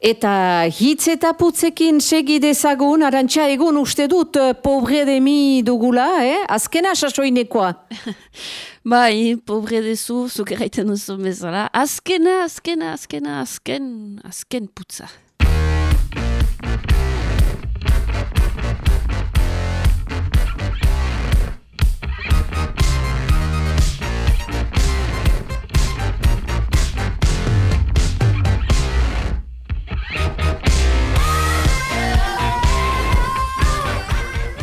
Eta hitz eta putzekin segi dezagun, arantxa egun uste dut eh, pobre de mi dugula, eh? Azkena sasoinekoa. bai, pobre dezu, zuk erraiten duzu bezala. Azkena, azkena, azkena, azken, azken putza.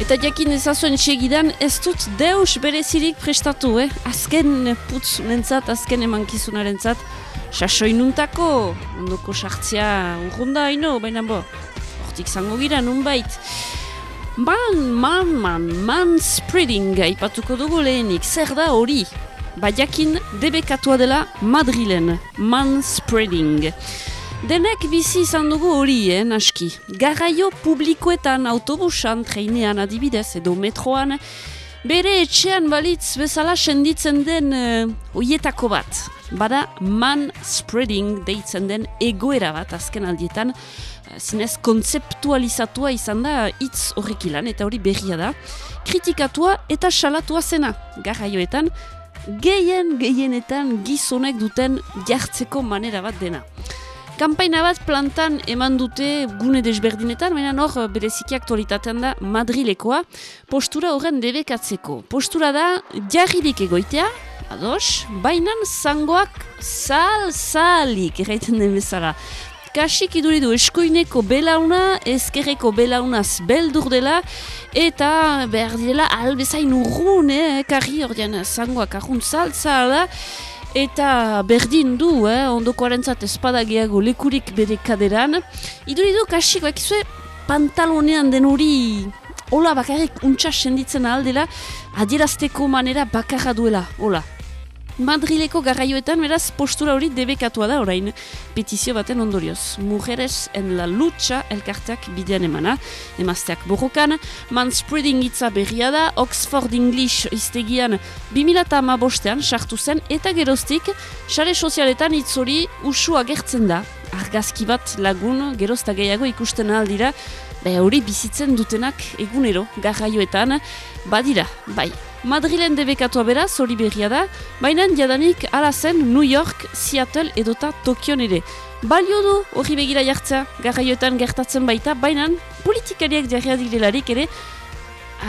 Eta jakin ezazuen segidan ez dut deus berezirik prestatu, eh? Azken putz nentzat, azken emankizunaren zat. Sasoi nuntako, ondoko sartzia urrunda haino, baina bo, hortik zango gira nun bait. Man, man, man, man spreading, ipatuko dugu lehenik, zer da hori? Ba jakin debekatua dela Madrilen, man spreading. Denek bizi izan dugu hori, eh, naski. Garraio publikoetan, autobusan, treinean adibidez, edo metroan, bere etxean balitz bezala senditzen den uh, oietako bat. Bada man spreading deitzen den egoera bat azken aldietan, uh, zinez kontzeptualizatua izan da hitz horrekilan, eta hori berria da, kritikatua eta salatua zena garraioetan, gehien gehienetan gizonek duten jartzeko manera bat dena. Kampaina bat plantan eman dute gune desberdinetan, baina hor bereziki aktualitatean da Madrilekoa postura horren debekatzeko. Postura da jarririk egoitea, ados, bainan zangoak zal-zalik erraiten den bezala. Kasik iduridu eskoineko belauna, ezkerreko belaunaz beldur dela, eta behar direla albezain urrun, eh, karri hor dian zangoak arrun zal-zala, Eta berdin du, eh, ondoko arentzat espadagiago lekurik bere kaderan. Iduri du, kasik, bakizue, pantalonean den hori, hola bakarrik untsa senditzen aldela, adierazteko manera bakarra duela, hola. Madrileko garraioetan beraz postura hori debekatua da orain petizio baten ondorioz. Mujeres en la lucha elkarteak bidean emana, emazteak borrokan, manspreading itza berria da, Oxford English iztegian 2008 bostean sartu zen eta geroztik, sare sozialetan itzori usu agertzen da. Argazki bat lagun gerozta gehiago ikusten aldira, hori bizitzen dutenak egunero garraioetan, badira, bai. Madrilen debekatua beraz, hori berria da, baina jadanik ala zen New York, Seattle edota Tokion ere. Balio du hori begira jartza, garraioetan gertatzen baita, baina politikariak jarria direlarik ere,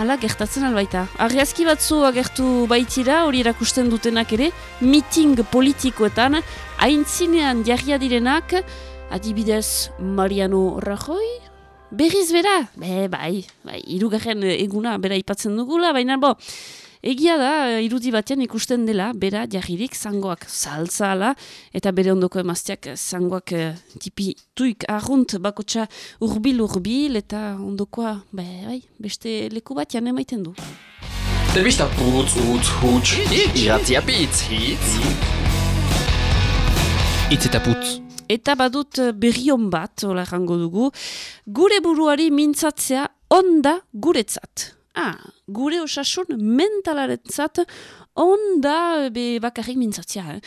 ala gertatzen albaita. Arreazki batzu agertu baitira, hori erakusten dutenak ere, meeting politikoetan, haintzinean jarria direnak, adibidez Mariano Rajoy, Berriz bera, be, bai, bai, irugarren eguna bera ipatzen dugula, baina bo, egia da, irudi batean ikusten dela, bera jarririk zangoak saltzala, eta bere ondoko emazteak zangoak uh, tipi tuik arrunt bakotxa urbil urbil, eta ondokoa, bai, beste leku bat jan emaiten du. Telbista putz, utz, huts, iratzia pitz, hitz. Itz eta putz. Eta badut eh, berrion bat, hola errango dugu, gure buruari mintzatzea onda guretzat. Ah, gure osasun mentalaren zat, onda be bakarrik mintzatzea. Eh?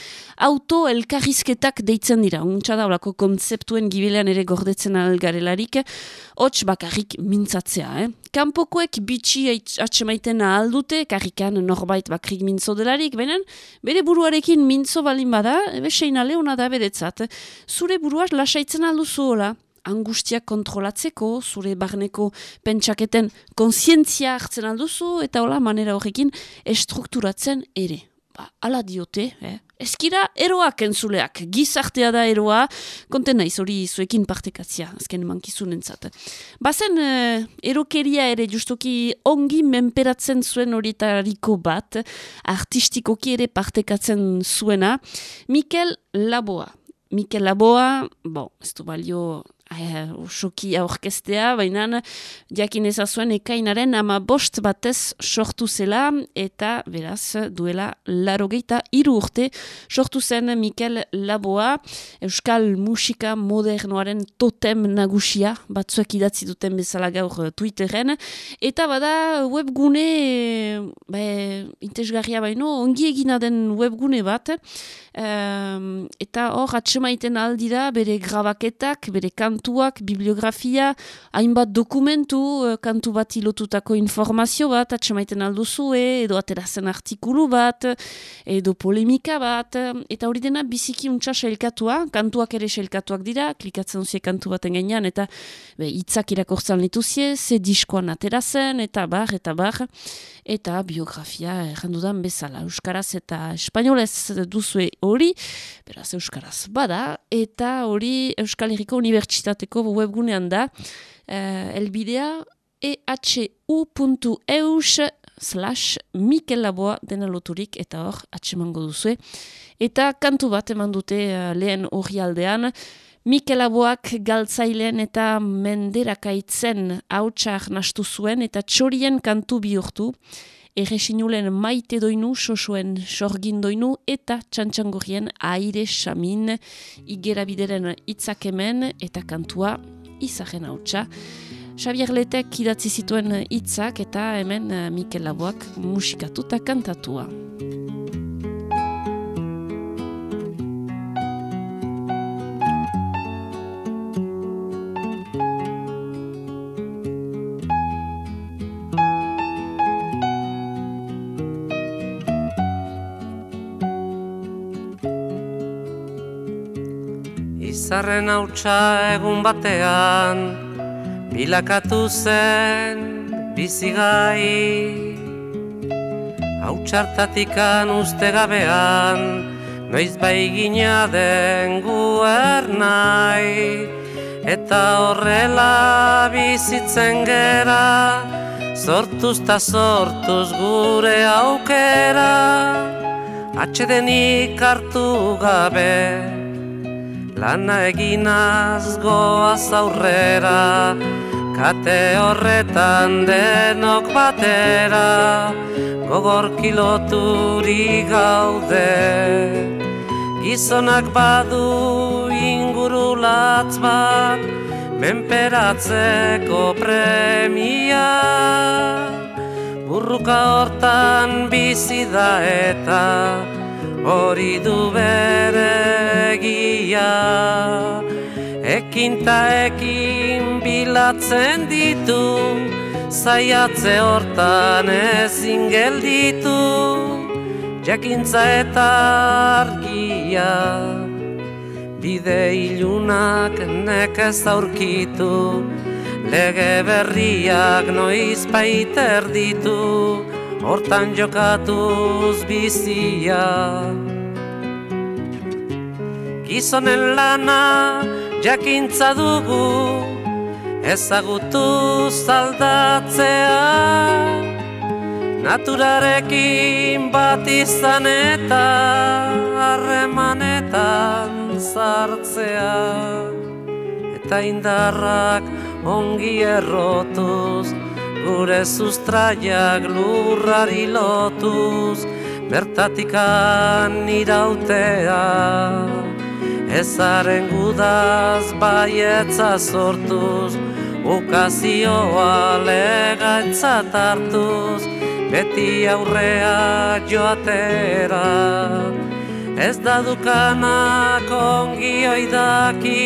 Auto elkarrizketak deitzen dira, untsa da olako konzeptuen gibilean ere gordetzen algarelarik, hots bakarrik mintzatzea. Eh? Kanpokoek bitxi atxemaiten aldute, karrikan norbait bakrik mintzo delarik, baina bere buruarekin mintzo balin bada, ebe seina leona da beretzat. Zure buruaz lasaitzen alduzu hola, angustia kontrolatzeko, zure barneko pentsaketen konsientzia hartzen alduzu, eta hola manera horrekin estrukturatzen ere. Ba, ala diote, eh? Ezkira eroak entzuleak, gizartea da eroa, konten naiz hori zuekin partekatzia, azken mankizunen zat. Bazen eh, erokeria ere justoki ongi menperatzen zuen horietariko bat, artistikoki ere partekatzen zuena, Mikel Laboa. Mikel Laboa, bon, ez du balio usoki aurkestea, baina jakin ezazuen ekainaren ama bost batez sortu zela, eta beraz duela laro geita iru urte sortu zen Mikel Laboa, Euskal Musika Modernoaren totem nagusia, batzuek idatzi duten bezala gaur Twitteren, eta bada webgune be, intesgarria baino, ongi egina den webgune bat, um, eta hor atxemaiten aldira bere grabaketak, bere kantuak, bibliografia, hainbat dokumentu, uh, kantu bat ilotutako informazio bat, atxemaiten alduzue, edo aterazen artikulu bat, edo polemika bat, eta hori dena biziki untsa selkatua, kantuak ere selkatuak dira, klikatzen duzie kantu baten gainean, eta be, itzak irakortzen lituzie, ze diskoan aterazen, eta bar, eta bar, eta biografia errandudan bezala, Euskaraz eta Espainolez duzue hori, beraz Euskaraz bada, eta hori Euskal Herriko Unibertsitateko webgunean da, uh, elbidea ehu.eus slash Mikel Laboa dena loturik, eta hor atsemango duzue. Eta kantu bat eman dute uh, lehen hori aldean, Mikel Aboak galtzailean eta menderakaitzen hautsar nastu zuen eta txorien kantu bihurtu, erresinulen maite doinu, sosoen sorgin doinu eta txantxangorien aire samin igerabideren itzak hemen eta kantua izahen hautsa. Xavier Letek idatzi zituen hitzak eta hemen Mikel Aboak musikatuta kantatua. Izarren hautsa egun batean Bilakatu zen bizigai Hautsartatikan uste gabean Noiz bai gina den guer nahi. Eta horrela bizitzen gera Sortuz ta sortuz gure aukera. Atxedenik hartu gabe Lana eginaz goaz aurrera, kate horretan denok batera, gogor kiloturi gaude. Gizonak badu ingurulatz bat, menperatzeko premia. Burruka hortan bizi da eta, hori du bere egia Ekin ta ekin bilatzen ditu Zaiatze hortan ezin gelditu Jakintza eta argia Bide ilunak nekez aurkitu Lege berriak noiz paiter ditu hortan jokatuz bizia. Gizonen lana jakintza dugu, ezagutu zaldatzea. Naturarekin bat izan eta harremanetan zartzea. Eta indarrak ongi errotuz, gure sustraiak lurrari lotuz, bertatikan irautea. Ezaren gudaz baietza sortuz, ukazioa legaitza tartuz, beti aurrea joatera. Ez da dukanak ongi oidaki,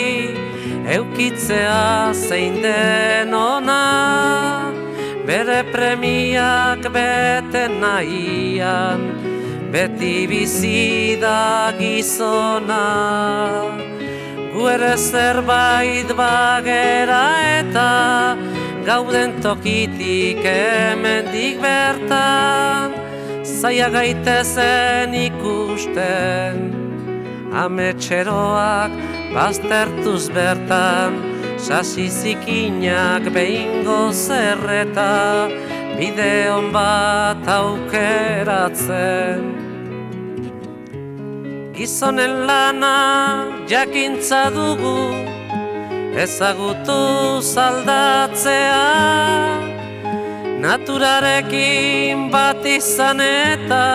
eukitzea zein den ona bere premiak bete nahian, beti bizi da gizona. Gu ere zerbait bagera eta gauden tokitik emendik bertan, zaia gaitezen ikusten, ametxeroak baztertuz bertan, Sasi zikinak behingo zerreta Bideon bat aukeratzen. Gizonen lana jakintza dugu ezagutu zaldatzea. Naturarekin bat izan eta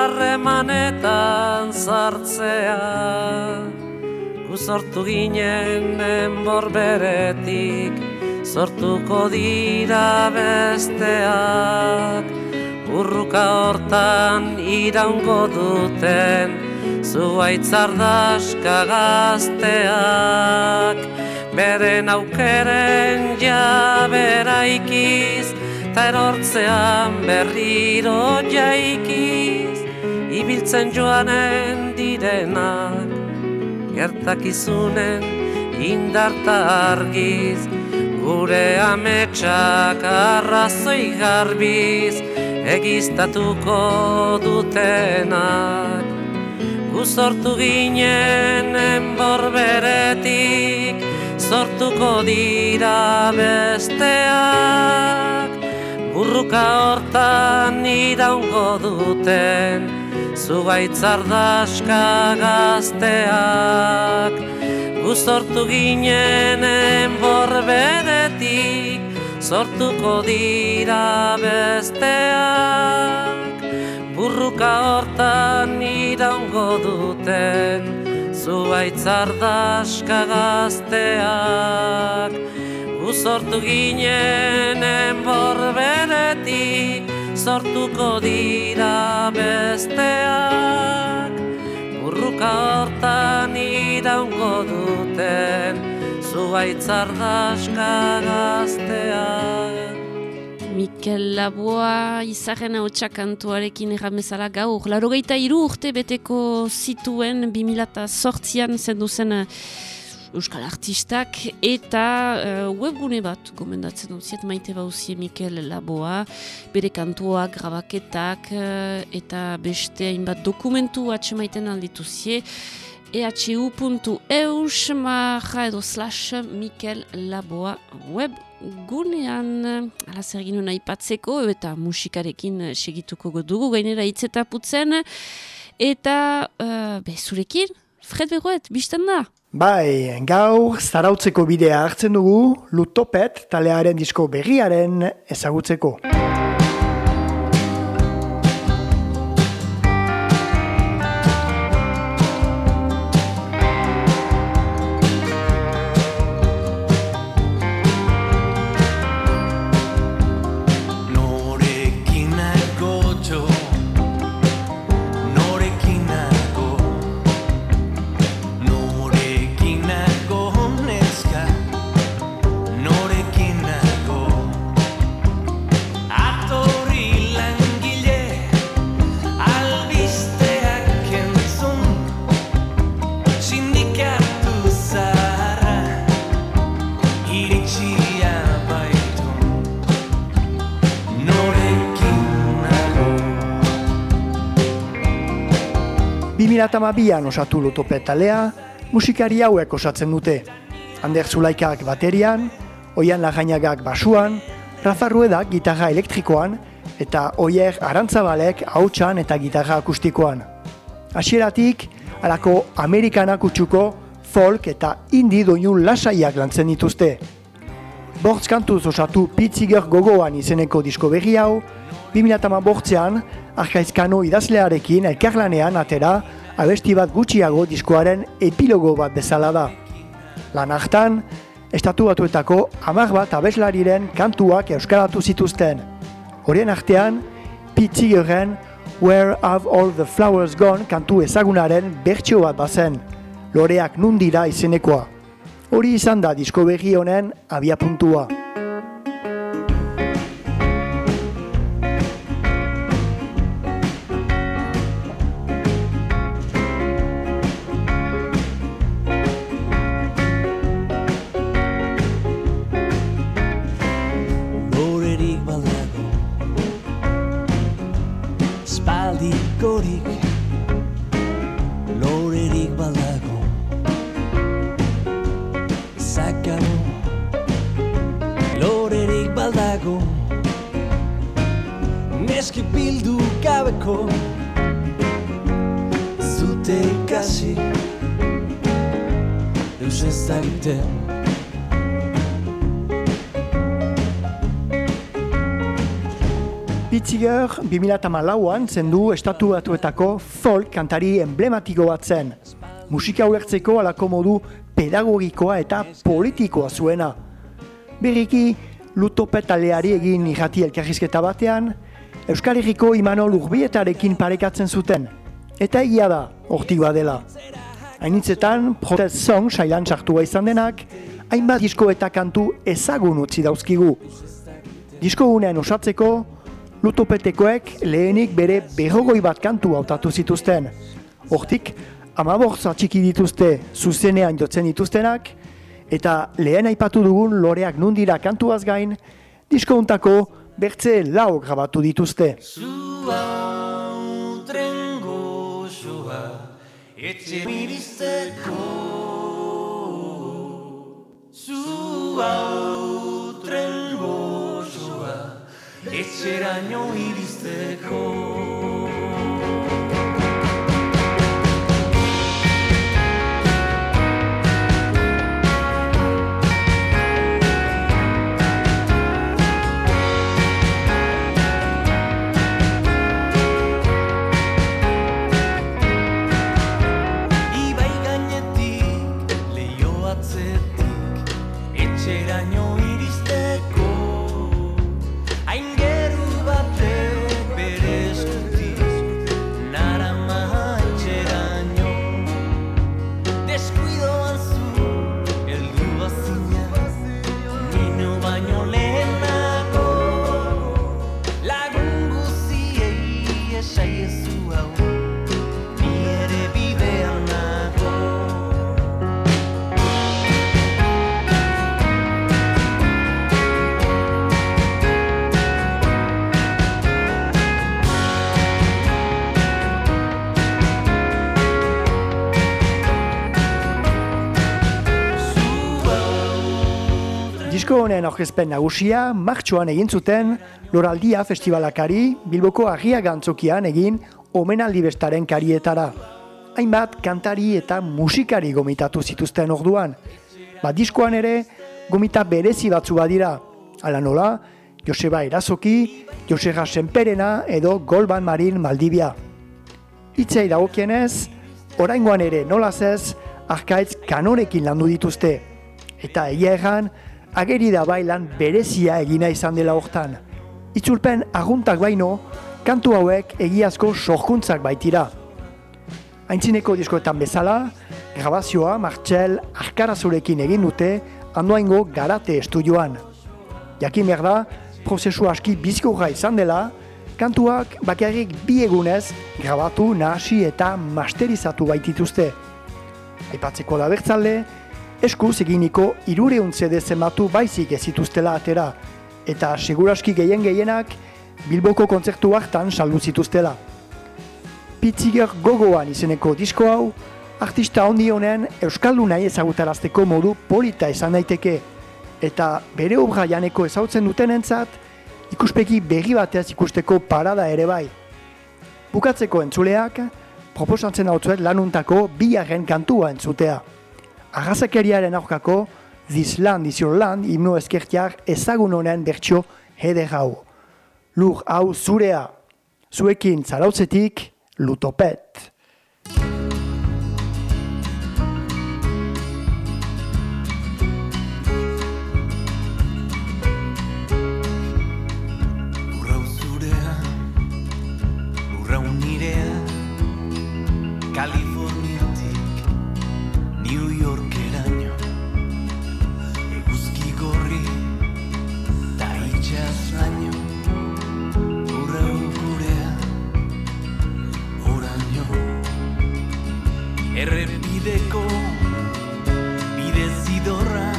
harremanetan zartzea Guzortu ginen enbor beretik Zortuko dira besteak. Urruka hortan iraungo duten Zuaitzardaska gazteak. Beren aukeren jabera ikiz Ta erortzean berriro jaikiz. Ibiltzen joanen direnak Gertakizunen indarta argiz Gure ametsak arrazoi garbiz Egiztatuko dutenak. Guzortu ginen enbor beretik Zortuko dira besteak. Burruka hortan iraungo duten Zugaitzardaska gazteak. Guzortu ginen enbor beretik Zortuko dira besteak. Burruka hortan iraungo duten zuaitzardaska gazteak. Uzortu ginen enbor beretik sortuko dira besteak Burruka hortan iraungo duten zuaitzardaska gazteak Mikel Laboa izaren hau txakantuarekin erramezala gaur. Laro geita iru urte beteko zituen 2008an zendu zen Euskal Artistak eta uh, webgune bat gomendatzen dut maite bauzie Mikel Laboa bere kantuak, grabaketak uh, eta beste hainbat dokumentu atxe maiten alditu zie. Ehu.eus marra edo slash Mikel Laboa web gunean ala zer ginen eta musikarekin segituko dugu gainera hitz eta uh, be, zurekin Fred Begoet, bizten da? Bai, gaur zarautzeko bidea hartzen dugu Lutopet talearen disko berriaren ezagutzeko. An osatu lutopetalea, musikari hauek osatzen dute. Ander Zulaikak baterian, Oian Lagainagak basuan, Rafa Ruedak gitarra elektrikoan, eta Oier Arantzabalek hautsan eta gitarra akustikoan. Hasieratik, alako Amerikanak utxuko folk eta indi doinu lasaiak lantzen dituzte. Bortz kantuz osatu pitziger gogoan izeneko disko berri hau, 2008 bortzean, arkaizkano idazlearekin elkarlanean atera abesti bat gutxiago diskoaren epilogo bat bezala da. Lan hartan, estatu batuetako amak bat abeslariren kantuak euskaratu zituzten. Horien artean, pitzi geren Where Have All The Flowers Gone kantu ezagunaren bertxio bat bazen, loreak nundira izenekoa. Hori izan da disko berri honen abia puntua. 2008an zendu estatu batuetako folk kantari emblematiko bat zen. Musika ulertzeko alako modu pedagogikoa eta politikoa zuena. Berriki, lutopetaleari egin irrati elkarrizketa batean, Euskal Herriko Imanol Urbietarekin parekatzen zuten. Eta egia da, hortigoa dela. Hainitzetan, protest song sailan sartua izan denak, hainbat disko eta kantu ezagun utzi dauzkigu. Disko gunean osatzeko, lutopetekoek lehenik bere berrogoi bat kantu hautatu zituzten. Hortik, amabortza txiki dituzte zuzenean jotzen dituztenak, eta lehen aipatu dugun loreak nundira kantuaz gain, disko untako bertze lau grabatu dituzte. Zua tren gozoa etxe miristeko Zua quisiera año y distejo. Honen aurkezpen nagusia martxoan egin zuten Loraldia festivalakari Bilboko Arria Gantzokian egin omenaldi bestaren karietara. Hainbat kantari eta musikari gomitatu zituzten orduan. Ba diskoan ere gomita berezi batzu badira. Hala nola, Joseba Erazoki, Josera Senperena edo Golban Marin Maldibia. Hitzei dagokienez, oraingoan ere nolaz ez, arkaitz kanonekin landu dituzte. Eta egia erran, ageri da bailan berezia egina izan dela hortan. Itzulpen aguntak baino, kantu hauek egiazko sorkuntzak baitira. Aintzineko diskoetan bezala, grabazioa Martxel Arkarazurekin egin dute handoaingo garate estudioan. Jakin behar da, prozesu aski bizkorra izan dela, kantuak bakarrik bi egunez grabatu, nahasi eta masterizatu baitituzte. Aipatzeko da bertzalde, eskuz eginiko irureun CD zenbatu baizik ez zituztela atera, eta seguraski gehien gehienak Bilboko kontzertu hartan saldu zituztela. Pitziger gogoan izeneko disko hau, artista handi honen Euskaldu nahi ezagutarazteko modu polita izan daiteke, eta bere obra janeko ezautzen dutenentzat, ikuspegi berri batez ikusteko parada ere bai. Bukatzeko entzuleak, proposatzen hau lanuntako bigarren kantua entzutea. Arrazakeriaren aurkako, This Land is Your Land himno eskertiar ezagun honen bertso heder hau. Lur hau zurea, zuekin zarautzetik, lutopet. Errepideko Bide zidorra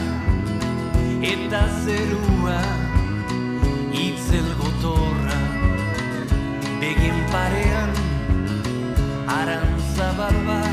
Eta zerua Itzel gotorra. Begien parean Arantzabal bat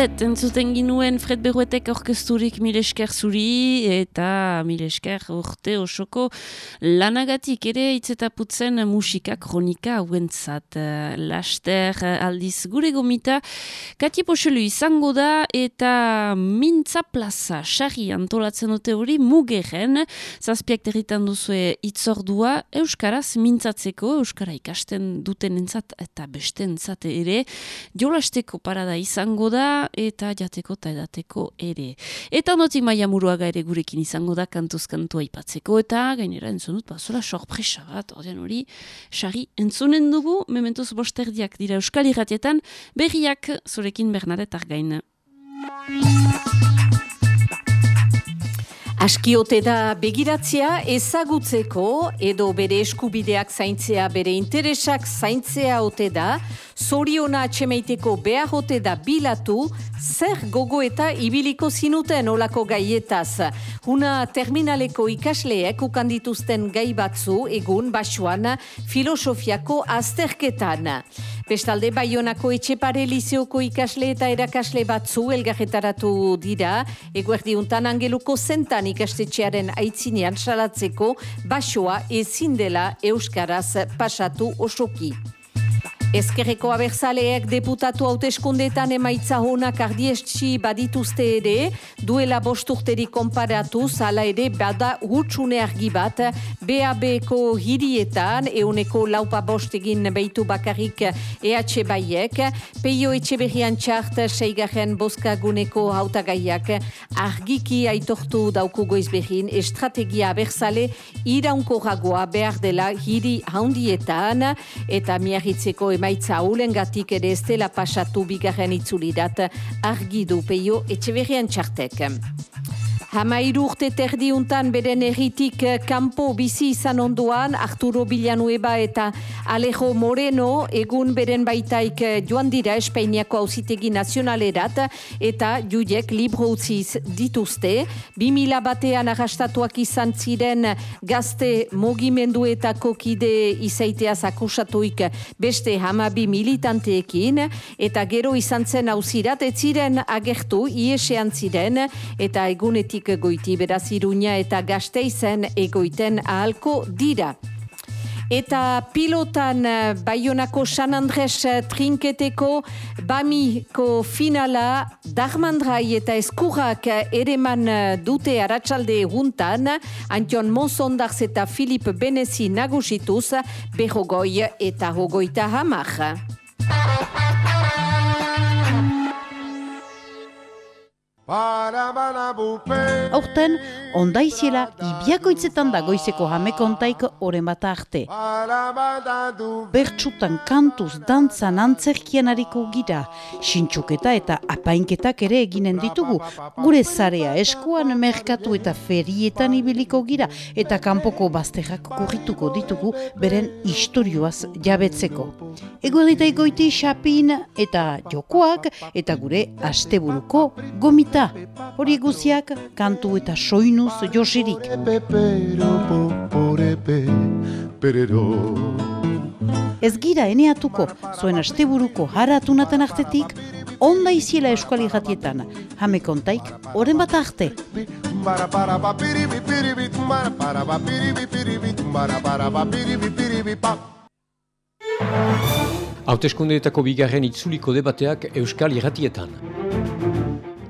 Lutopet entzuten ginuen Fred Berruetek orkesturik mile esker zuri eta mile esker urte osoko lanagatik ere itzetaputzen musika kronika hauentzat. Laster aldiz gure gomita Kati Poxelu izango da eta mintza plaza sarri antolatzen dute hori mugeren zazpiak territan duzue itzordua Euskaraz mintzatzeko Euskara ikasten duten entzat eta beste entzat ere jolasteko parada izango da eta jateko eta edateko ere. Eta ondotik maia muruaga ere gurekin izango da kantuz kantua aipatzeko eta gainera entzunut bazola sorpresa bat, ordean hori sari entzunen dugu, mementuz bosterdiak dira Euskal Irratietan, berriak zurekin Bernadette Argain. Askiote da begiratzea ezagutzeko edo bere eskubideak zaintzea bere interesak zaintzea ote da, zoriona atxemeiteko behar ote da bilatu, zer gogo eta ibiliko zinuten olako gaietaz. Una terminaleko ikasleek ukandituzten gai batzu egun basuan filosofiako azterketan. Bestalde, Baionako etxepare lizeoko ikasle eta erakasle batzu elgarretaratu dira, eguerdiuntan angeluko zentan ikastetxearen aitzinean salatzeko basoa ezin dela Euskaraz pasatu osoki. Ezkerreko abertzaleek deputatu hauteskundeetan emaitza honak ardiestsi badituzte ere, duela bosturteri konparatuz, ala ere bada hutsune argi bat, BAB-ko hirietan, euneko laupa bostegin behitu bakarrik EH baiek, peio etxe berrian txart, seigarren boskaguneko hautagaiak, argiki aitortu dauku goiz berrin, estrategia abertzale iraunkorragoa behar dela hiri handietan, eta miarritzeko emaitza haulengatik ere ez dela pasatu bigarren itzulirat argi du peio etxeberrian txartek. Hamairu urte terdiuntan beren erritik eh, kanpo bizi izan onduan, Arturo Villanueva eta Alejo Moreno egun beren baitaik eh, joan dira Espainiako hauzitegi nazionalerat eta juiek libro utziz dituzte. 2000 batean arrastatuak izan ziren gazte mogimenduetako kide izaiteaz akusatuik beste hamabi militanteekin eta gero izan zen hauzirat, ez ziren agertu, iesean ziren eta egunetik goiti beraz iruña eta gazteizen egoiten ahalko dira. Eta pilotan eh, Baionako San Andres eh, trinketeko Bamiko finala Darmandrai eta Eskurrak eh, ereman dute aratsalde eguntan Antion Monsondarz eta Filip Benezi nagusituz berrogoi eta hogoita hamar. Aurten, ondaiziela ibiakoitzetan da goizeko jamekontaik oren bat arte. Bertsutan kantuz dantzan antzerkian hariko gira, sintxuketa eta apainketak ere eginen ditugu. Gure zarea eskuan merkatu eta ferietan ibiliko gira eta kanpoko bazterrak kurrituko ditugu beren istorioaz jabetzeko. Eguerita egoiti xapin eta jokoak eta gure asteburuko gomita. Hori guziak kantu eta soinuz josirik. Ez gira eneatuko, zuen asteburuko haratunaten artetik, onda iziela eskuali jatietan, jame kontaik, oren bat arte. Hauteskundeetako bigarren itzuliko debateak Euskal Irratietan.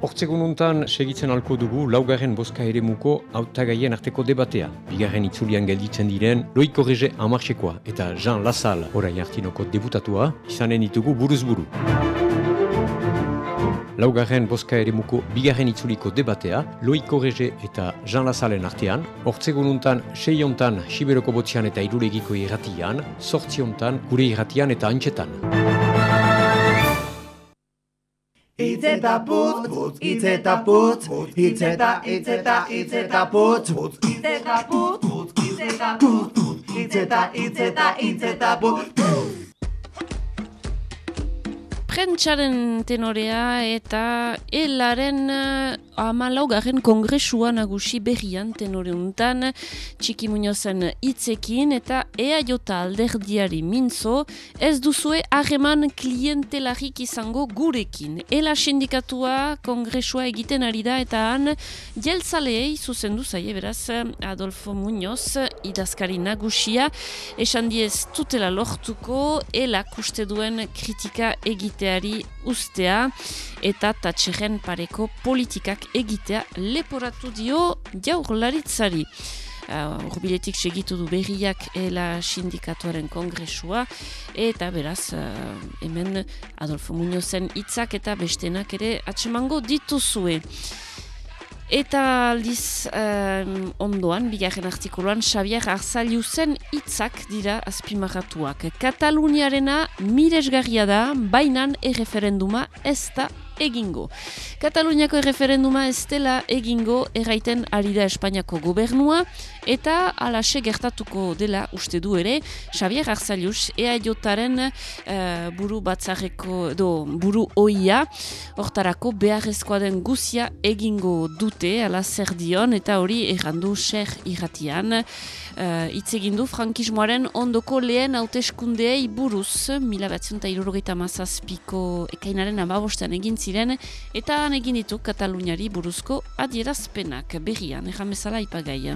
Hortzegun untan segitzen alko dugu laugarren boska ere muko hautagaien arteko debatea. Bigarren itzulian gelditzen diren Loiko Rege Amarxekoa eta Jean Lasal orain hartinoko debutatua izanen ditugu buruz buru. Laugarren boska ere muko bigarren itzuliko debatea Loiko Rege eta Jean Lasalen artean. Hortzegun untan sei ontan Siberoko botzian eta irulegiko irratian, sortzi ontan gure irratian eta antxetan. Itz eta putz, putz, itz eta putz, itz eta, itz eta, itz eta putz, putz, itz eta putz, putz, itz eta putz, putz, itz eta, itz eta, itz eta putz. Prentsaren tenorea eta elaren uh, amalaugarren kongresua nagusi berrian tenore txiki muñozen hitzekin eta ea jota alderdiari mintzo ez duzue harreman klientelarik izango gurekin. Ela sindikatua kongresua egiten ari da eta han jeltzaleei zuzendu zaie beraz Adolfo Muñoz idazkari nagusia esan diez tutela lortuko elak uste duen kritika egiteari ustea eta tatxerren pareko politikak egitea leporatu dio jaurlaritzari. Urbiletik segitu du berriak ela sindikatuaren kongresua eta beraz uh, hemen Adolfo Muñozen hitzak eta bestenak ere atsemango dituzue. Eta aldiz um, ondoan, bigarren artikuluan, Xavier Arzaliuzen hitzak dira azpimarratuak. Kataluniarena miresgarria da, bainan erreferenduma ez da egingo. Kataluniako erreferenduma ez dela egingo erraiten ari da Espainiako gobernua eta alase gertatuko dela uste du ere Xavier Arzalius EAJaren uh, buru batzarreko do, buru oia hortarako beharrezkoa den guzia egingo dute ala zer dion eta hori errandu ser irratian uh, egin du frankismoaren ondoko lehen hauteskundeei buruz mila batzunta irurogeita mazazpiko ekainaren amabostean egin ziren eta han egin ditu Kataluniari buruzko adierazpenak berrian, erran bezala ipagai.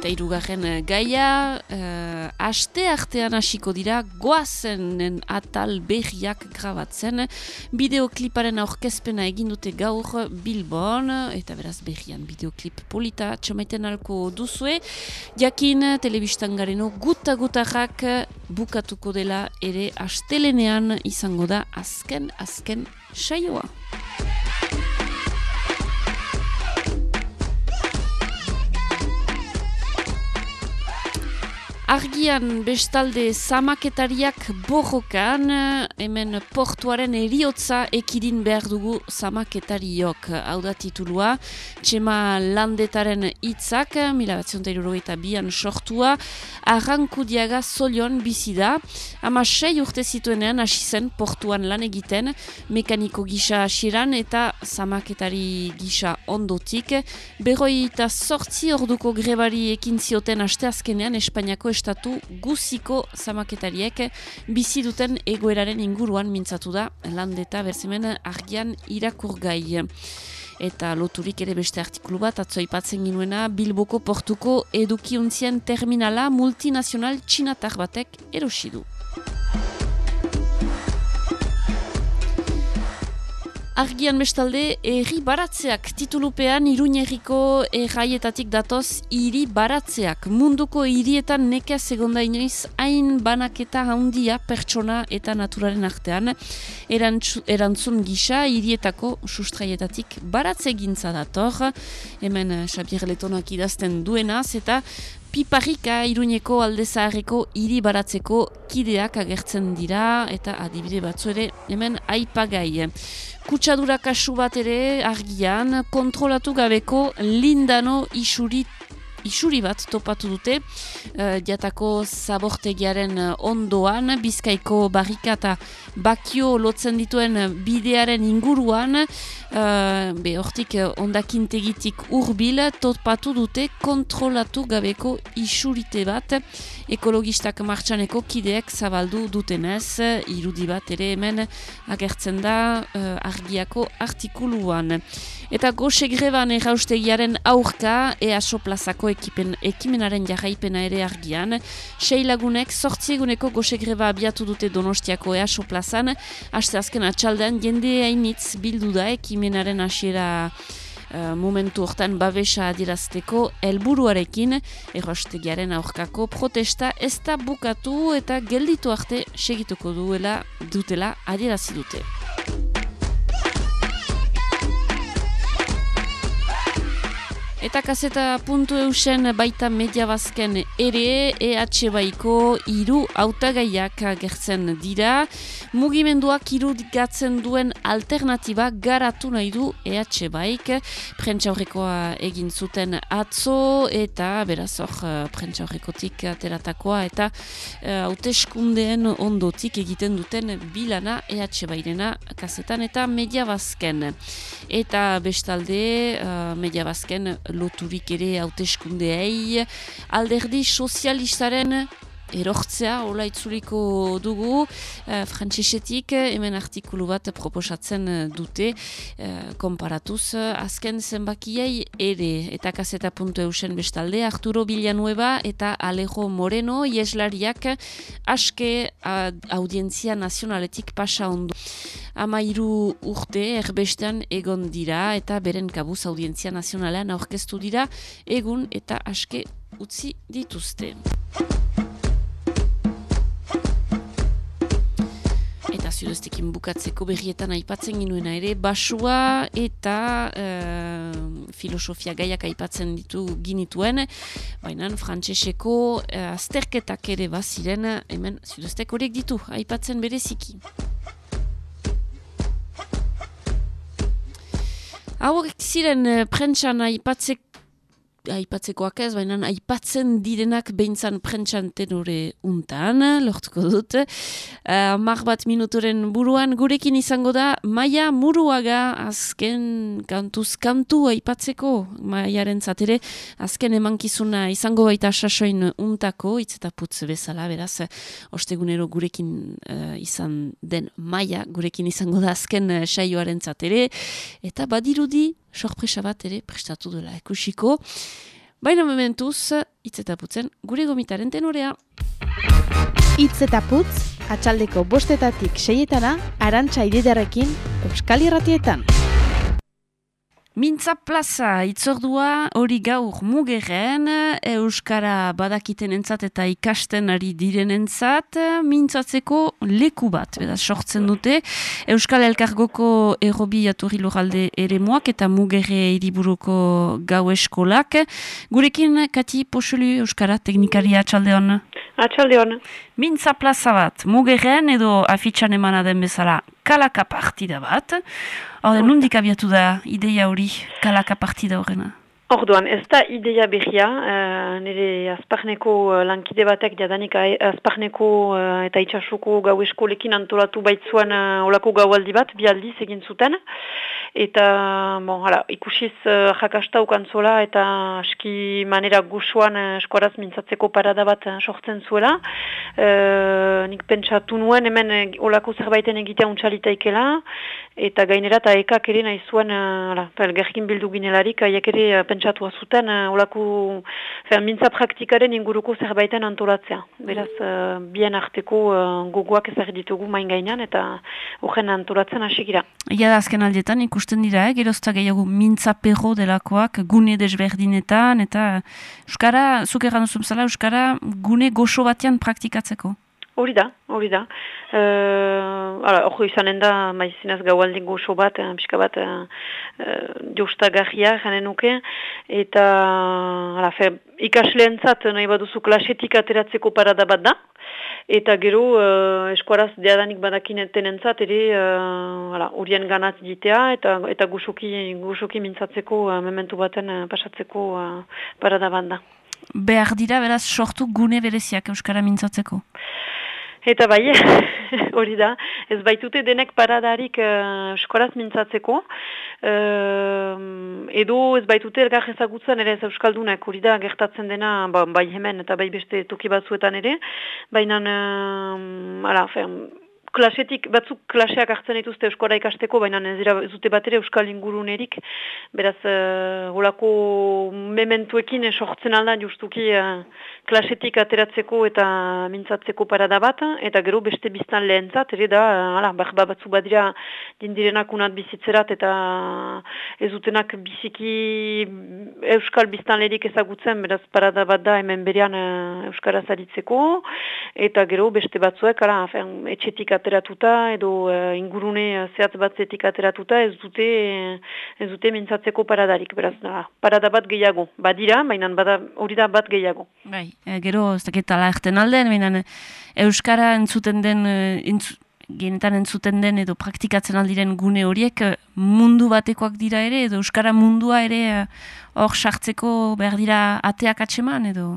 Eta irugarren eh, gaia, uh, aste artean hasiko dira goazenen atal berriak grabatzen. Bideokliparen aurkezpena egin dute gaur Bilbon, eta beraz berrian bideoklip polita txomaiten alko duzue. Jakin, telebistan gareno guta-gutarrak bukatuko dela ere astelenean izango da azken, azken saioa. Argian bestalde zamaketariak borrokan, hemen portuaren eriotza ekidin behar dugu zamaketariok. Hau da titulua, txema landetaren hitzak mila batzion bian sortua, arrankudiaga zolion bizi da, ama sei urte zituenean hasi zen portuan lan egiten, mekaniko gisa hasiran eta zamaketari gisa ondotik, berroi eta sortzi orduko grebari ekin zioten asteazkenean Espainiako estatu guziko zamaketariek bizi duten egoeraren inguruan mintzatu da landeta berzemen argian irakurgai. Eta loturik ere beste artikulu bat, atzo aipatzen ginuena, Bilboko portuko edukiontzien terminala multinazional txinatar batek erosidu. Argian bestalde, erri baratzeak titulupean iruñerriko erraietatik datoz hiri baratzeak. Munduko hirietan nekea segonda inoiz hain banaketa handia pertsona eta naturaren artean. Erantzu, erantzun gisa hirietako sustraietatik baratze gintza dator. Hemen eh, Xabier Letonak idazten duenaz eta Piparika iruñeko aldezaharreko hiri baratzeko kideak agertzen dira eta adibide batzu ere hemen aipagai. Kutsadura kasu bat ere argian kontrolatu gabeko lindano isurit isuri bat topatu dute uh, jatako zabortegiaren ondoan, bizkaiko barrikata bakio lotzen dituen bidearen inguruan, uh, be hortik ondakintegitik urbil topatu dute kontrolatu gabeko isurite bat ekologistak martxaneko kideek zabaldu dutenez, irudi bat ere hemen agertzen da uh, argiako artikuluan. Eta goxe greban erraustegiaren aurka EASO plazako ekipen, ekimenaren jarraipena ere argian. Sei lagunek sortzi eguneko goxe greba abiatu dute donostiako EASO plazan. Aste azken atxaldean jende hainitz bildu da ekimenaren hasiera Uh, momentu hortan babesa adirazteko helburuarekin errostegiaren aurkako protesta ez da bukatu eta gelditu arte segituko duela dutela adierazi dute. Eta kaseta puntu eusen baita media bazken ere EH baiko iru autagaiak gertzen dira. Mugimenduak irudikatzen duen alternatiba garatu nahi du EH baik. Prentsaurrekoa egin zuten atzo eta beraz hor prentsaurrekotik ateratakoa eta hauteskundeen ondotik egiten duten bilana EH bairena kasetan eta media bazken. Eta bestalde uh, media bazken loturik ere hauteskundeei. Alderdi sozialistaren erortzea, hola itzuliko dugu, uh, frantsesetik hemen artikulu bat proposatzen dute, uh, konparatuz, azken zenbakiei ere, eta kaseta puntu eusen bestalde, Arturo Villanueva eta Alejo Moreno, ieslariak aske uh, audientzia nazionaletik pasa ondu. Amairu urte erbestean egon dira eta beren kabuz audientzia nazionalean aurkeztu dira egun eta aske utzi dituzte. Eta zidoztekin bukatzeko berrietan aipatzen ginuena ere, basua eta uh, filosofia gaiak aipatzen ditu ginituen, baina frantseseko uh, azterketak ere baziren, hemen zidoztek horiek ditu, aipatzen bereziki. Hauek ziren uh, prentsan aipatzek aipatzekoak ez, baina aipatzen direnak behintzan prentsan tenore untan, lortuko dut. Uh, mar bat minutoren buruan gurekin izango da, maia muruaga azken kantuz kantu aipatzeko maiaren zatere, azken emankizuna izango baita sasoin untako, hitz eta putz bezala, beraz, ostegunero gurekin uh, izan den maia, gurekin izango da azken uh, saioaren zatere, eta badirudi, sorpresa bat ere prestatu dela ikusiko. Baina momentuz, hitz eta putzen, gure gomitaren tenorea. Itz eta putz, atxaldeko bostetatik seietana, arantxa ididarekin, Euskal Irratietan. Mintza plaza itzordua hori gaur mugeren, Euskara badakiten entzat eta ikasten ari diren entzat, mintzatzeko leku bat, beraz, sortzen dute. Euskal Elkargoko errobi aturri loralde ere muak eta mugere iriburuko gau eskolak. Gurekin, Kati Posulu, Euskara teknikaria atxalde hon. Atxalde hon. Mintza plaza bat, mugeren edo afitxan emana den bezala, kalaka partida bat. Hore, nundik abiatu da ideia hori, kalaka partida horrena? Orduan, ez da ideia berria, uh, nire azparneko uh, lankide batek jadanik azparneko uh, eta itxasuko gau eskolekin antolatu baitzuan uh, olako gau aldi bat, bi aldiz egin zuten. Eta, bon, hala, ikusiz uh, jakasta ukantzola eta aski manera gusuan uh, eskuaraz mintzatzeko parada bat uh, sortzen zuela. Uh, nik pentsatu nuen hemen uh, olako zerbaiten egitea untxalitaikela eta gainera eta ekak ere nahi zuen, uh, hala, elgerkin bildu ginelarik, aiek ere uh, pentsatua zuten uh, olako fer, mintza praktikaren inguruko zerbaiten antolatzea. Beraz, uh, bien arteko uh, gogoak ezagir ditugu main gainean eta horren antolatzen hasi gira. Ia da azken aldetan ikusten dira, eh? gerozta gehiago mintza perro delakoak gune desberdinetan eta Euskara, zuk erran zala, Euskara gune goxo batean praktikatzeko. Hori da, hori da. Uh, izanen da, maizinaz gaualdin goxo bat, uh, pixka bat, uh, jostagarria janen nuke, eta ala, fe, ikasleentzat nahi baduzu klasetik ateratzeko parada bat da, eta gero uh, eskuaraz deadanik badakineten entzat, ere horien uh, ganat ditea, eta, eta goxoki, goxoki mintzatzeko uh, mementu baten uh, pasatzeko uh, parada bat da. Behar dira, beraz, sortu gune bereziak Euskara mintzatzeko? Eta bai, hori da, ez baitute denek paradarik uh, eskolaz mintzatzeko, uh, edo ez baitute elgar ezagutzen ere ez euskaldunak, hori da, gertatzen dena, ba, bai hemen eta bai beste toki batzuetan ere, baina, uh, ala, klasetik, batzuk klaseak hartzen dituzte euskara ikasteko, baina ez dira ez dute bat ere euskal ingurunerik, beraz, uh, mementuekin sortzen alda justuki uh, klasetik ateratzeko eta mintzatzeko parada bat, eta gero beste biztan lehentzat, ere da, uh, ala, bah, batzu badira dindirenak unat bizitzerat eta ez dutenak biziki euskal biztan leherik ezagutzen, beraz, parada bat da hemen berean uh, euskara zaritzeko, eta gero beste batzuek, ala, afen, etxetik ateratuta edo uh, ingurune uh, zehatz batzetik ateratuta ez dute ez dute mintzatzeko paradarik, beraz, da, parada bat gehiago. Badira, baina bada hori da bat gehiago. Bai, e, gero, ez dakit ala erten alden, baina Euskara entzuten den, entzu, genetan entzuten den edo praktikatzen aldiren gune horiek mundu batekoak dira ere, edo Euskara mundua ere hor sartzeko behar dira ateak atseman edo?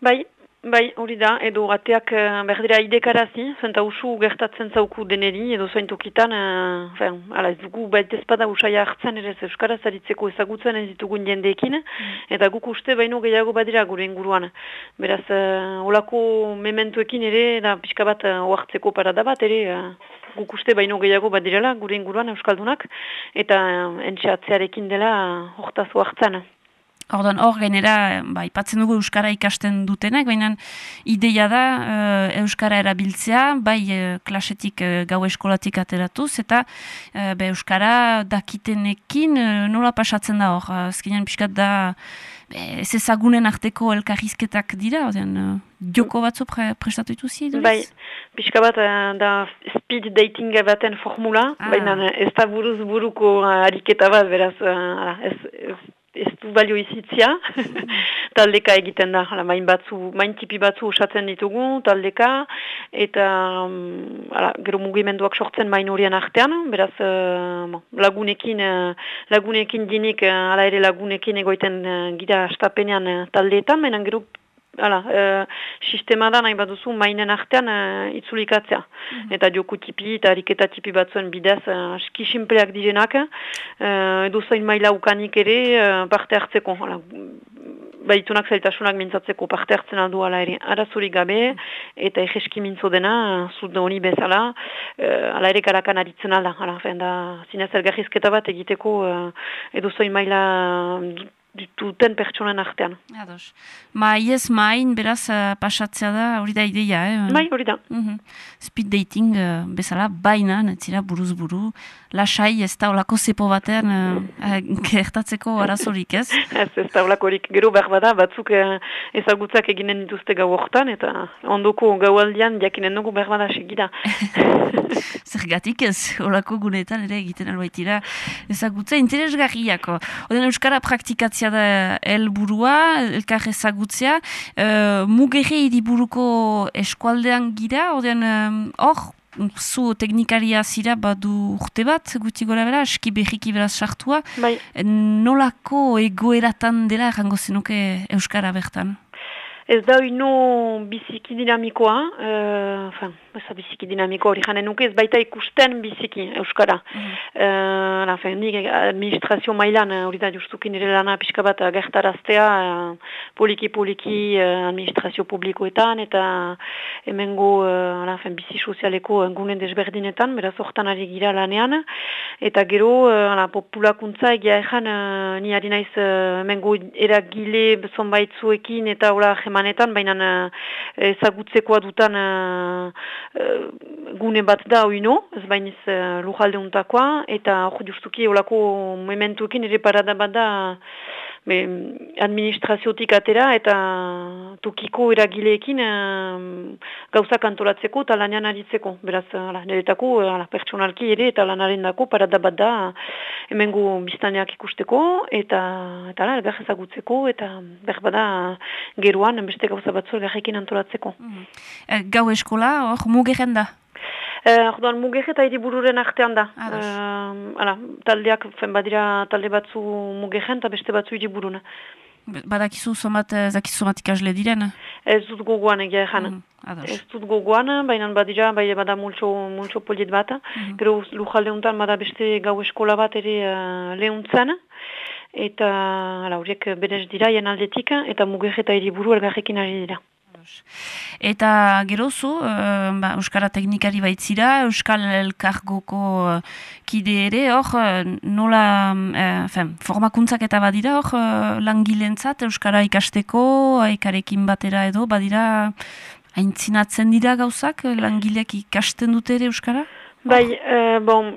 Bai, Bai, hori da, edo ateak uh, berdira idekarazi, zenta usu gertatzen zauku deneri, edo zaintokitan, uh, fen, ala ez dugu baita ezpada usaia hartzen, ere euskara zaritzeko ezagutzen ez ditugun jendeekin, mm. eta guk uste baino gehiago badira gure inguruan. Beraz, uh, olako mementuekin ere, da pixka bat uh, oartzeko parada bat, ere, uh, guk uste baino gehiago badirela gure inguruan euskaldunak, eta uh, entxeatzearekin dela uh, hortaz oartzen. Ordan hor genera, ba, ipatzen dugu Euskara ikasten dutenak, baina ideia da uh, Euskara erabiltzea, bai uh, klasetik uh, gau eskolatik ateratuz, eta uh, be, Euskara dakitenekin uh, nola pasatzen da hor. Azkenean pixkat da ez ezagunen arteko elkarrizketak dira, oden, uh, joko batzu pre, prestatu dituzi? Bai, pixka bat da speed dating baten formula, ah. baina ez da buruz buruko ariketa bat, beraz, ez, ez ez du balio izitzia, taldeka egiten da, hala, main, batzu, main tipi batzu usatzen ditugu, taldeka, eta um, hala, gero mugimenduak sortzen main horien artean, beraz uh, lagunekin, uh, lagunekin dinik, uh, hala ere lagunekin egoiten uh, gira astapenean uh, taldeetan, menan gero Hala, e, sistema da nahi baduzu mainen artean e, itzulikatzea. Mhm. Eta joko tipi eta ariketa tipi batzuen bidez e, aski simpleak direnak, e, edo zain maila ukanik ere e, parte hartzeko. Hala, baitunak zailtasunak mintzatzeko parte hartzen aldu ala ere arazurik gabe, eta egeski mintzo dena, zut honi bezala, e, ala ere karakan aritzen alda. Hala, da, zinez ergarrizketa bat egiteko e, edo zain maila dituten pertsonen artean. Ados. Ma iez main, beraz, uh, pasatzea da, hori da ideia, eh? Bai, hori da. Uh Speed dating, uh, bezala, baina, netzira, buruz buru, lasai ez da olako zepo batean uh, gertatzeko arazorik, ez? ez, ez da olakorik. Gero behar bada, batzuk uh, ezagutzak eginen dituzte gau hortan, eta ondoko gaualdian jakinen dugu behar bada segida. Zergatik ez, olako gunetan ere egiten albaitira ezagutza interesgarriako. Oden Euskara praktikatzea ezagutzea da helburua, elkar ezagutzea. Uh, Mugerre hiriburuko eskualdean gira, ordean hor, zu teknikaria zira badu urte bat, guti gora bera, eski behiki beraz sartua. Bai. Nolako egoeratan dela errango zenuke Euskara bertan? Ez da ino biziki dinamikoa, uh, ez da biziki dinamikoa hori janen nuke, ez baita ikusten biziki Euskara. Mm -hmm. uh, nik administrazio mailan hori da justukin ere lana pixka bat gertaraztea poliki-poliki administrazio publikoetan eta hemengo uh, fin, bizi sozialeko gunen desberdinetan, beraz hortan ari gira lanean. Eta gero, uh, populakuntza egia ezan, ni ari naiz hemengo eragile zonbaitzuekin eta hola manetan, baina uh, ezagutzekoa dutan uh, gune bat da oino, ez bainiz uh, lujalde untakoa, eta hori justuki olako mementuekin ere parada bat da be, administraziotik atera eta tokiko eragileekin uh, gauzak antolatzeko eta lanian aritzeko. Beraz, ala, niretako, ala, pertsonalki ere eta lanaren dako parada bat da hemengo biztaneak ikusteko eta eta ala, elgar ezagutzeko eta berbada geruan beste gauza batzu elgarrekin antolatzeko. Mm Gau eskola, hor mugeren da? Eh, orduan mugerre eta hiribururen artean da. Uh, taldeak, fen badira talde batzu mugerren eta beste batzu hiriburuna. Badakizu somat, zakizu somat ikasle diren? Ez dut gogoan egia ezan. Mm, ez dut gogoan, baina badira, bai bada multxo, multxo poliet bat. Mm Gero lujalde untan bada beste gau eskola bat ere uh, lehuntzen. Eta horiek berez dira jen aldetik eta mugerre eta hiriburu elgarrekin ari dira. Eta gerozu, eh, ba, Euskara teknikari baitzira, Euskal Elkargoko eh, kide ere, hor, eh, nola, eh, fen, formakuntzak eta badira, hor, eh, langilentzat Euskara ikasteko, aikarekin batera edo, badira, aintzinatzen dira gauzak, langileak ikasten dute ere Euskara? Bai, eh, bon,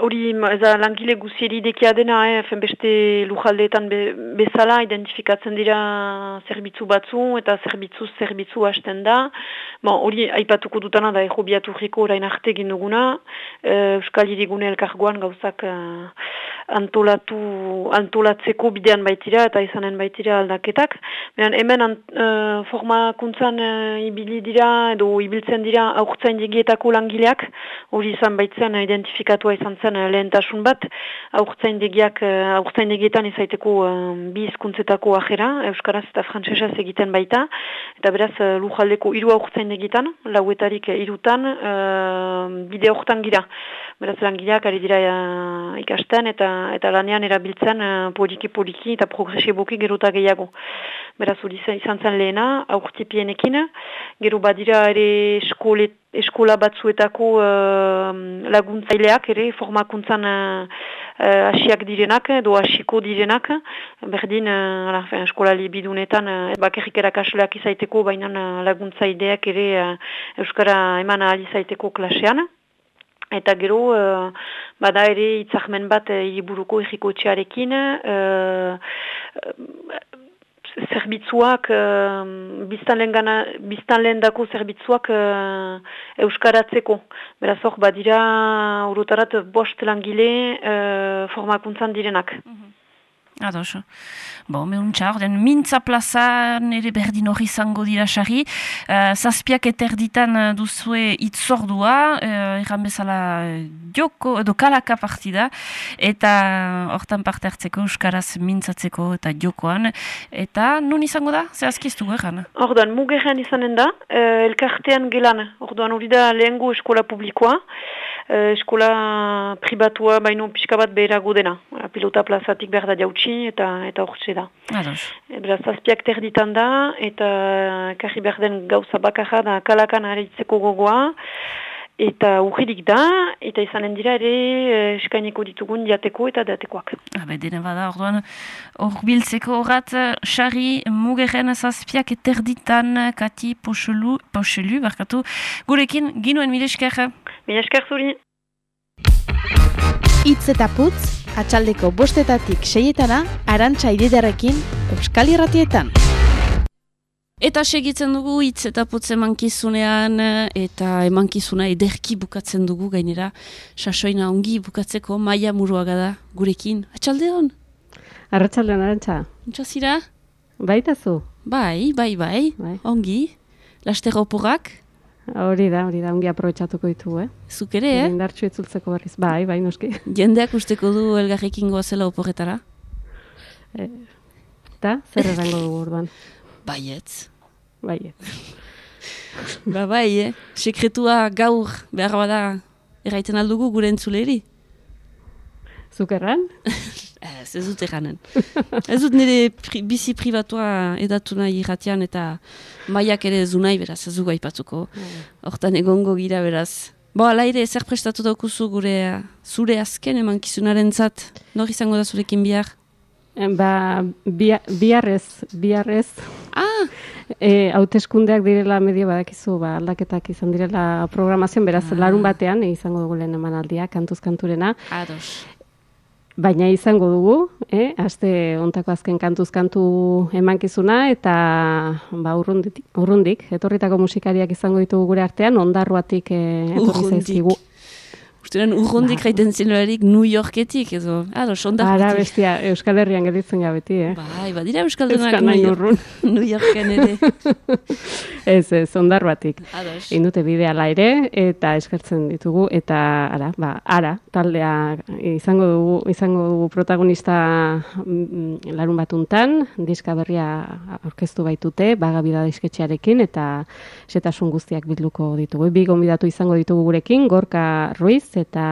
hori ma- ez da langile guzieri dekia dena, eh, beste lujaldeetan be, bezala identifikatzen dira zerbitzu batzu eta zerbitzu zerbitzu hasten da. Bon, hori aipatuko dutana da ego biaturriko orain arte egin duguna, eh, Euskal Hirigune elkargoan gauzak eh, antolatu, antolatzeko bidean baitira eta izanen baitira aldaketak. Beran, hemen ant, eh, formakuntzan eh, ibili dira edo ibiltzen dira aurtzain digietako langileak, hori izan baitzen identifikatua izan zen eh, lehentasun bat, aurtzain digiak, eh, aurtzain digietan izaiteko eh, bi hizkuntzetako ajera, Euskaraz eta Frantsesez egiten baita, eta beraz lujaldeko hiru aurtzain digietan, lauetarik hirutan, eh, bide hortan gira. Beraz langileak ari dira ikasten eta eta lanean erabiltzen eh, poliki-poliki eta progresiboki gerota gehiago. Beraz hori izan- zen lehena, aurtipienekin, gero badira ere eskole, eskola batzuetako eh, laguntzaileak ere formakuntzan eh, eh, hasiak direnak edo hasiko direnak, berdin eh, ala, fen, eskola libidunetan eh, bakarrik erakasleak izaiteko, baina eh, laguntzaileak ere eh, Euskara eman ahal izaiteko klasean. Eta gero, eh, bada ere itzahmen bat uh, hiriburuko egiko etxearekin, eh, eh, zerbitzuak, uh, biztan lehen dako zerbitzuak eh, euskaratzeko. Beraz hor, badira orotarat bost langile eh, formakuntzan direnak. Ados. Bo, meuntza, orden mintza plazan ere berdin hori izango dira xarri. Uh, zazpiak eterditan eh, duzue itzordua, uh, erran bezala eh, joko edo kalaka partida, eta hortan parte hartzeko euskaraz mintzatzeko eta jokoan. Eta nun izango da? Zehazkiztu erran? Orduan, mugerrean izanen da, eh, elkartean gelan. Orduan, hori da lehengo eskola publikoa, eh, eskola pribatua baino pixka bat beherago dena. Ora, Pilota plazatik behar da jautsi eta eta hortxe da. E, Beraz, zazpiak terditan da, eta karri behar den gauza bakarra da kalakan aritzeko gogoa, eta urririk da, eta izanen dira ere eh, eskaineko ditugun jateko eta datekoak. Habe, dena bada, orduan, hor biltzeko horat, xarri mugerren zazpiak eterditan, kati poxelu, poxelu, barkatu, gurekin, ginuen mire esker. Mila esker zuri. Itz eta putz, atxaldeko bostetatik seietana, arantxa ididarekin, Euskal Irratietan. Eta segitzen dugu hitz eta putz emankizunean eta emankizuna ederki bukatzen dugu gainera sasoina ongi bukatzeko maia muruaga da gurekin. Atxalde hon? Arratxaldean arantxa. Untxazira? Baitazu? Bai, bai, bai, ongi. Laster oporrak? Hori da, hori da, ongi aprobetsatuko ditu, eh? Zuk ere, eh? Indartxu itzultzeko berriz. Bai, bai, noski. Jendeak usteko du elgarrekin goazela oporretara? E, eta, zer erango dugu orduan? Baietz. Baietz. ba bai, eh? Sekretua gaur behar bada erraiten aldugu gure entzuleri? Zuk erran? ez, ez dut erranen. ez dut nire pri, bizi privatua edatu nahi irratian eta maiak ere ez du nahi beraz, ez dugu aipatzuko. Hortan egongo gira beraz. Bo, ala ere, zer prestatu daukuzu gure zure azken emankizunaren zat? Nor izango da zurekin bihar? Ba, bia, biarrez, biarrez. Ah! E, hauteskundeak direla medio badakizu, ba, aldaketak izan direla programazioan, beraz, Ah. larun batean izango dugu lehen emanaldia, kantuz kanturena. Ados. Baina izango dugu, eh? aste ontako azken kantuz kantu emankizuna eta ba, urrundik, urrundik, etorritako musikariak izango ditugu gure artean, ondarruatik eh, etorri zaizkigu. Ustean urrundik ba. zinularik New Yorketik, edo, ados, ondak. Ara bestia, Euskal Herrian gelditzen ga beti, eh? Bai, badira Euskal nahi New York-. New Yorken ere. ez, ez, ondarruatik. Ados. Egin dute bideala ere, eta eskertzen ditugu, eta ara, ba, ara, taldea izango dugu, izango dugu protagonista mm, larun batuntan, diska berria aurkeztu baitute, bagabida disketxearekin, eta setasun guztiak bilduko ditugu. Bi gonbidatu izango ditugu gurekin, Gorka Ruiz eta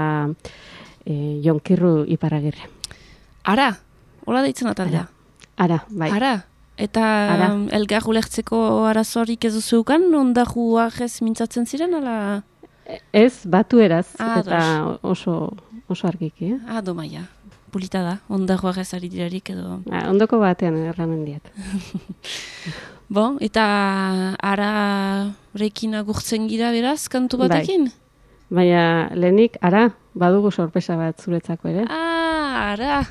e, Jonkirru Iparagirre. Ara, hola deitzen da taldea. Ara, bai. Ara, Eta Ara. um, elgar ulertzeko arazorik ez zeukan, ondahu ahez mintzatzen ziren, ala? Ez, batu eraz, Ah, eta oso, oso argiki, eh? Ah, do maia. Polita da, ondahu ahez ari dirarik edo... Ah, ondoko batean erranen diat. Bon, eta ara rekin agurtzen gira beraz, kantu Bai. Baina lehenik, ara, badugu sorpresa bat zuretzako ere. Ah, ara,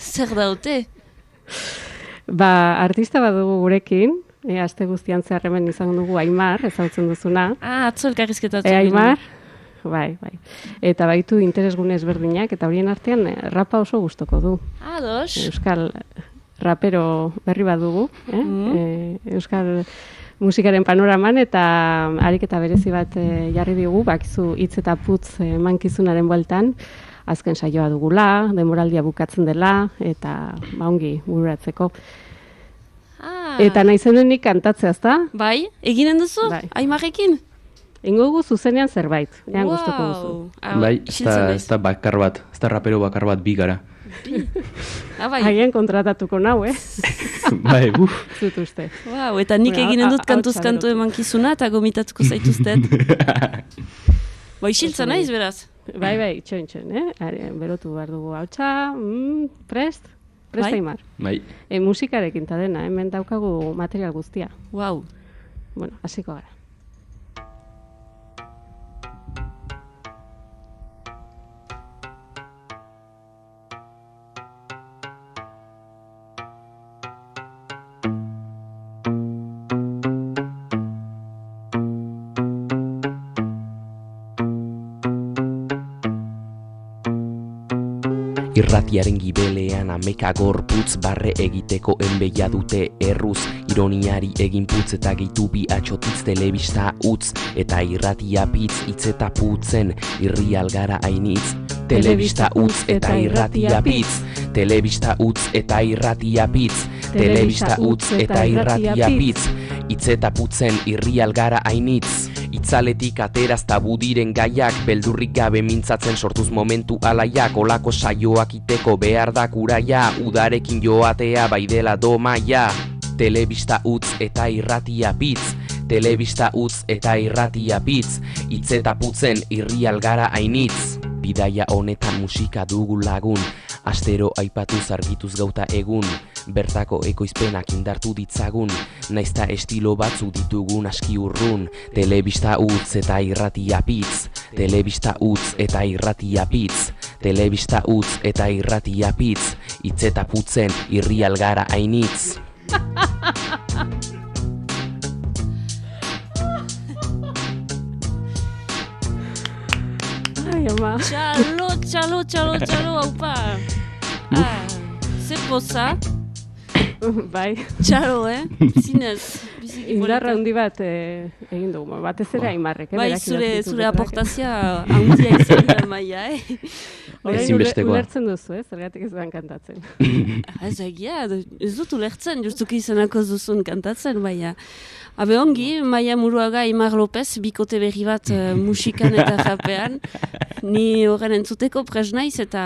zer daute? Ba, artista badugu gurekin, e, aste guztian zehar hemen izan dugu Aimar, ezautzen duzuna. Ah, atzo elkarrizketatzen E. Aimar, bai, bai. Eta baitu interesgune ezberdinak, eta horien artean eh, rapa oso gustoko du. Ados. Euskal rapero berri bat dugu, eh? Mhm. E, Euskal musikaren panoraman eta ariketa berezi bat eh, jarri digu, bakizu hitz eta putz eh, mankizunaren bueltan, azken saioa dugula, demoraldia bukatzen dela, eta ba ongi bururatzeko. Ah, Eta nahi zenenik kantatzea, ezta? Bai, eginen duzu? Bai. Aimarrekin? Ingo dugu zuzenean zerbait, ean Wow. duzu. Ah, Bai, ez da, naiz. ez da bakar bat, ez da rapero bakar bat bi gara. Haien kontratatuko nau, eh? bai, uf. Zut uste. Wow, eta nik Bueno, eginen hau- dut kantuz kantu emankizuna eta gomitatuko zaituztet. Ba, isiltzen naiz beraz. Bai, bai, txon, txon, eh? Are, berotu behar dugu hautsa, mm, prest? Prest Bai. Aimar. Bai, E, musikarekin ta dena, hemen daukagu material guztia. Wow. Bueno, hasiko gara. Irratiaren gibelean ameka gorputz barre egiteko enbeia dute erruz. Ironiari egin putz eta gehitu bi atxotitz telebista utz Eta irratia pitz hitz eta putzen. Irri algara hainitz Telebista utz eta irratia pitz. Telebista utz eta irratia pitz. Telebista utz eta irratia pitz. Hitz eta putzen irri algara hainitz Itzaletik ateraz tabu gaiak Beldurrik gabe mintzatzen sortuz momentu alaiak Olako saioak iteko behar da kuraia Udarekin joatea bai dela domaia Telebista utz eta irratia pitz Telebista utz eta irratia pitz Hitz eta putzen irri algara hainitz. Bidaia honetan musika dugu lagun Astero aipatu zargituz gauta egun Bertako ekoizpenak indartu ditzagun. Naizta estilo batzu ditugun aski urrun. Telebista utz eta irratia pitz. Telebista utz eta irratia pitz. Telebista utz eta irratia pitz. Hitz eta putzen irri algara hainitz. Ai, ama. Txalo, txalo, txalo, txalo, haupa. Ah, ze poza, bai. txalo, eh? Zinez. biziki Indarra handi bat eh, egin dugu, batez ere Aimarrek, eh? Bai, zure, zure aportazia handia izan da maia, eh? Ule- ulertzen duzu, eh? Zergatik ez dan kantatzen. Ez egia, ez dut ulertzen, justuki izanako duzun kantatzen, baina. Habe ongi, Maia Muruaga, Imar López, bikote berri bat eh, musikan eta japean. Ni horren entzuteko pres naiz eta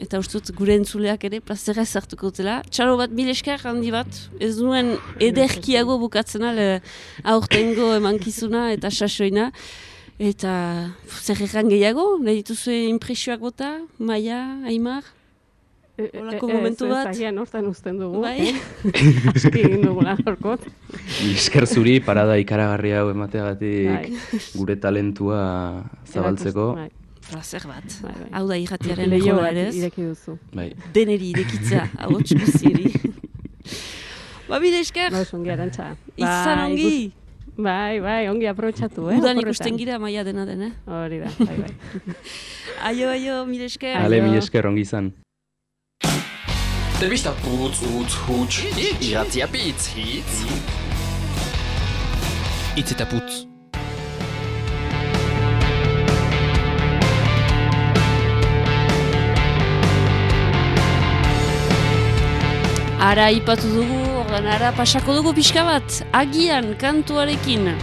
eta ustut gure entzuleak ere plazera zartuko dela. Txalo bat mil esker handi bat, ez duen ederkiago bukatzen al eh, aurtengo emankizuna eta sasoina. Eta zer erran gehiago, nahi dituzue impresioak bota, Maia, Aimar? Holako Eh, momentu ez, bat? Ez, agian hortan uzten dugu. Bai. Aski egin dugula horkot. Esker zuri parada ikaragarri hau emateagatik Bai. gure talentua zabaltzeko. Bai. Plazer bat. Bai, bai. Hau da irratiaren bat ere ez? ireki duzu. Bai. Deneri irekitzea, hau guziri. ba, bide esker, Ba, oso ongi arantxa. izan Bai, ongi. Bai, bai, ongi aprobetxatu, eh? Udan ikusten gira maia dena den, eh? Hori da, bai, bai. Aio, aio, mire esker. Ale, mil esker ongi izan. Telebista putz, utz, huts, irratia bitz, hitz. Hitz eta putz. Ara ipatu dugu, ordan ara pasako dugu pixka bat, agian kantuarekin.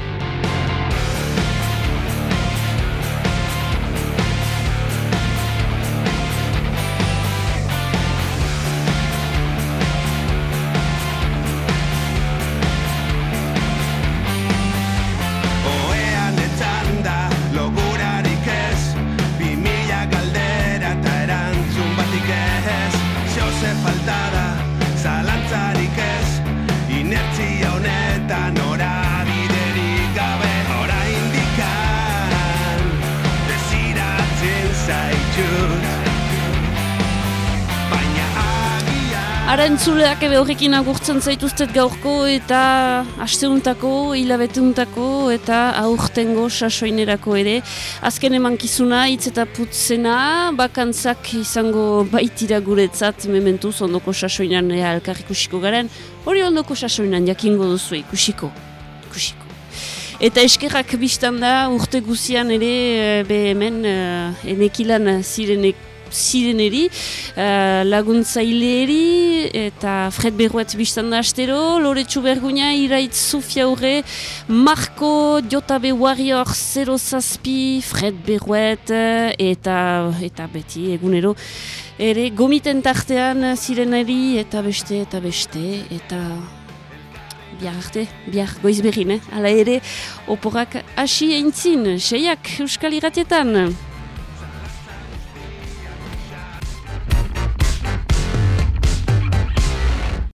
Entzuleak ebe horrekin agurtzen zaituztet gaurko eta asteuntako, hilabeteuntako eta aurtengo sasoinerako ere. Azken emankizuna, hitz eta putzena, bakantzak izango baitira guretzat mementuz ondoko sasoinan ea elkar ikusiko garen. Hori ondoko sasoinan jakingo duzu ikusiko. Ikusiko. Eta eskerrak biztan da urte guzian ere eh, be hemen uh, enekilan zirenek zireneri, uh, laguntzaileeri eta Fred Berruet biztan da astero, Loretsu Berguña, Iraitz Sofia Urre, Marco, Jotabe Warrior, Zero Zazpi, Fred Berruet eh, eta, eta beti egunero ere gomiten tartean zireneri eta beste eta beste eta bihar arte, bihar goiz eh? Hala ere, oporak hasi eintzin, seiak Euskal Iratietan.